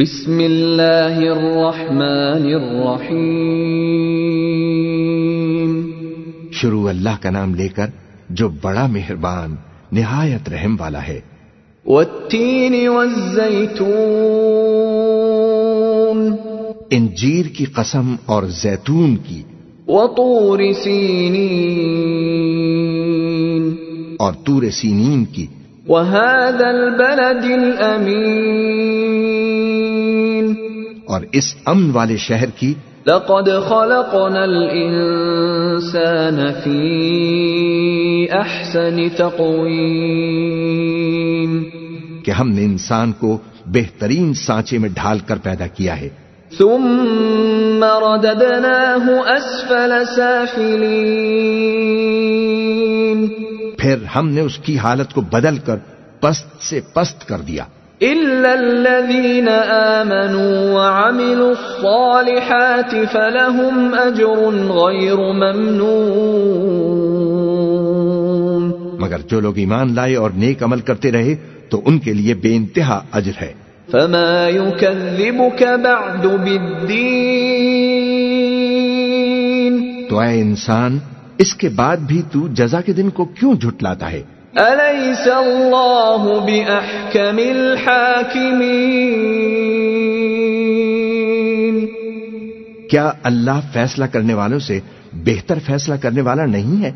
بسم اللہ الرحمن الرحیم شروع اللہ کا نام لے کر جو بڑا مہربان نہایت رحم والا ہے۔ والتین والزیتون انجیر کی قسم اور زیتون کی۔ وطور سینین اور تور سینین کی۔ وهذا البلد الأمين اور اس امن والے شہر کی لقد خلقنا الإنسان في أحسن تقويم. کہ ہم نے انسان کو بہترین سانچے میں ڈھال کر پیدا کیا ہے۔ ثم رددناه أسفل سافلين. پھر ہم نے اس کی حالت کو بدل کر پست سے پست کر دیا۔ إلا الذين آمنوا وعملوا الصالحات فلهم أجر غير ممنون مگر جو لوگ ایمان لائے اور نیک عمل کرتے رہے تو ان کے لیے بے انتہا اجر ہے۔ فما يكذبك بعد بالدين تو اے انسان اس کے بعد بھی تو جزا کے دن کو کیوں جھٹلاتا ہے؟ أليس الله بأحكم الحاكمين کیا اللہ فیصلہ کرنے والوں سے بہتر فیصلہ کرنے والا نہیں ہے؟